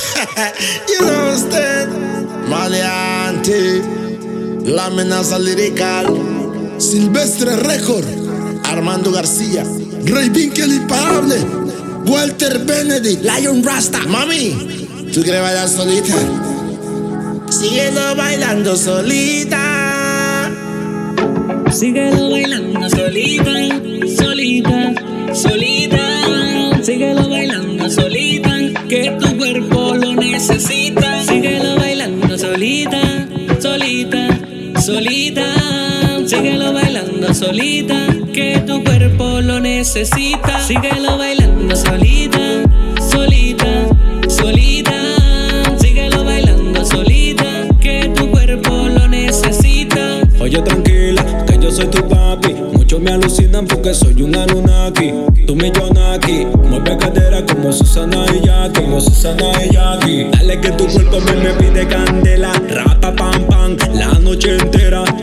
you know usted, maleante, la amenaza lirical, Silvestre Record, Armando García, Rey Vinkel imparable, Walter Benedict, Lion Rasta, mami, ¿tú quieres bailar solita? Síguelo bailando solita. Síguelo bailando solita, solita, solita. Síguelo bailando solita, bailando solita, que tu cuerpo lo necesita. Síguelo bailando solita, solita, solita. Síguelo bailando solita, que tu cuerpo lo necesita. Oye, tranquila, que yo soy tu papi. Muchos me alucinan porque soy un Anunnaki. Tú mi Yonaki. Mueve cadera como Susana y Jackie. Como Susana y Jackie. Dale que tu cuerpo a me pide candela. Rapa, pam, pam, la noche entera.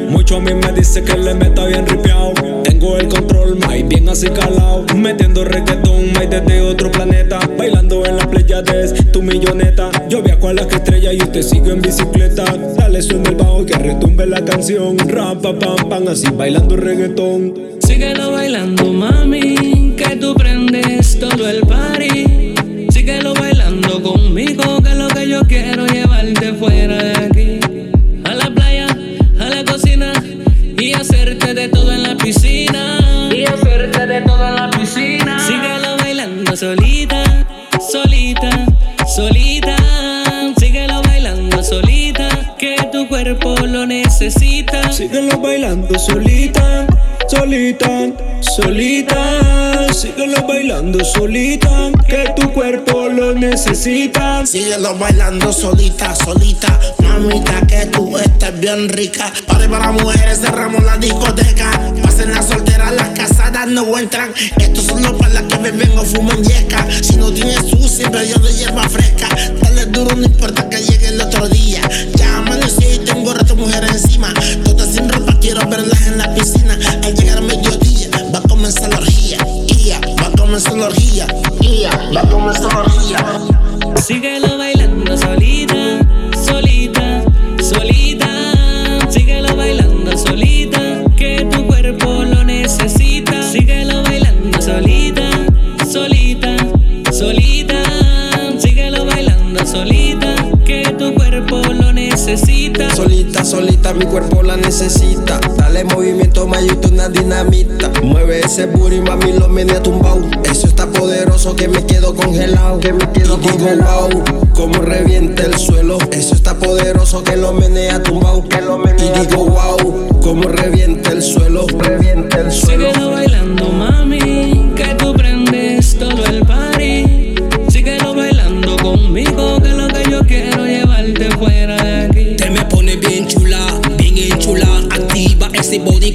Mucho a mí me dice que le meta bien ripiao. Tengo el control, más bien así calao. Metiendo reggaetón, más desde otro planeta. Bailando en la Pleiades, tu milloneta. Yo viajo a las estrellas y usted sigue en bicicleta. Dale suena el bajo que retumbe la canción. Rapa, pam, pam, así bailando reggaetón. Síguelo bailando, mami, solita, solita. Síguelo bailando solita, que tu cuerpo lo necesita. Síguelo bailando solita, solita, solita. Síguelo bailando solita, que tu cuerpo lo necesita. Síguelo bailando solita, solita. Mamita, que tú estás bien rica. Para para mujeres cerramos la discoteca. Pasen las solteras, las casadas no entran. Estos son los para las que beben o fuman yeca. Si no tienes su, siempre yo de hierba fresca. Dale duro, no importa que llegue el otro día. Ya amanecí y tengo resto mujeres encima. Todas sin ropa, quiero verlas en la piscina. Al llegar mediodía, va a comenzar la orgía. Ia, va a comenzar la orgía. Ia, va a comenzar la orgía. Síguelo bailando solita, solita, solita. Síguelo bailando solita, que tu cuerpo lo necesita. Síguelo bailando solita, Solita, mi cuerpo la necesita. Dale movimiento, mayito, una dinamita. Mueve ese booty, mami, lo menea tumbao. Eso está poderoso que me quedo congelado. Que me quedo y digo, wow, como revienta el suelo. Eso está poderoso que lo menea tumbao. Que lo menea y digo, wow, como revienta el suelo. Revienta el suelo.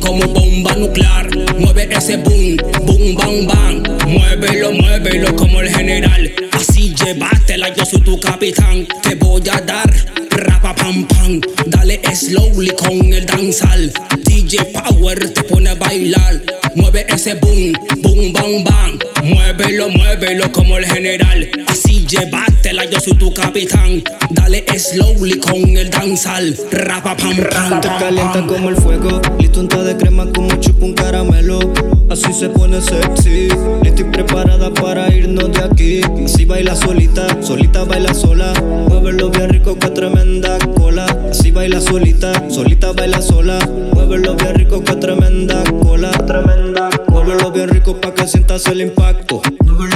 Como bomba nuclear. Mueve ese boom, boom, bang, bang. Muévelo, muévelo como el general. Así llévatela, yo soy tu capitán. Te voy a dar rapa pam pam. Dale slowly con el danzal. DJ Power te pone a bailar. Mueve ese boom, boom, bang, bang. Muévelo, muévelo como el general. Así llévatela, yo soy tu capitán. Dale slowly con el danzal. Rapa pam pam. Te calienta como el fuego, listo unta de crema como chupa un caramelo. Así se pone sexy, estoy preparada para irnos de aquí. Así baila solita, solita baila sola. Muévelo bien rico, que tremenda cola. Así baila solita, solita baila sola. Muévelo bien rico, que tremenda cola. Tremenda Muévelo bien rico pa' que sientas el impacto. Muévelo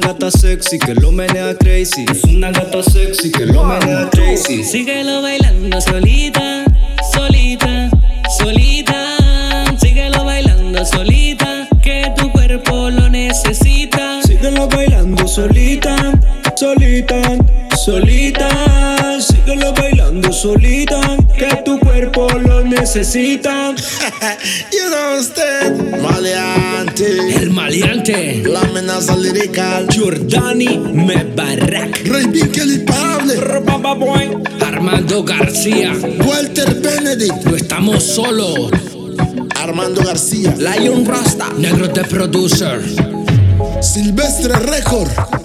gata sexy que lo menea crazy. Es una gata sexy que lo menea crazy. Síguelo bailando solita, solita, solita. Síguelo bailando solita, que tu cuerpo lo necesita. Síguelo bailando solita, solita, solita. Síguelo bailando solita, que tu cuerpo lo necesita. You know usted, maleante, El maleante. la amenaza lirical. Jordani Mebarak. Rey Vinkel imparable. Armando García. Walter Benedict. No estamos solos. Armando García. Lion Rasta. Negro de producer. Silvestre Record.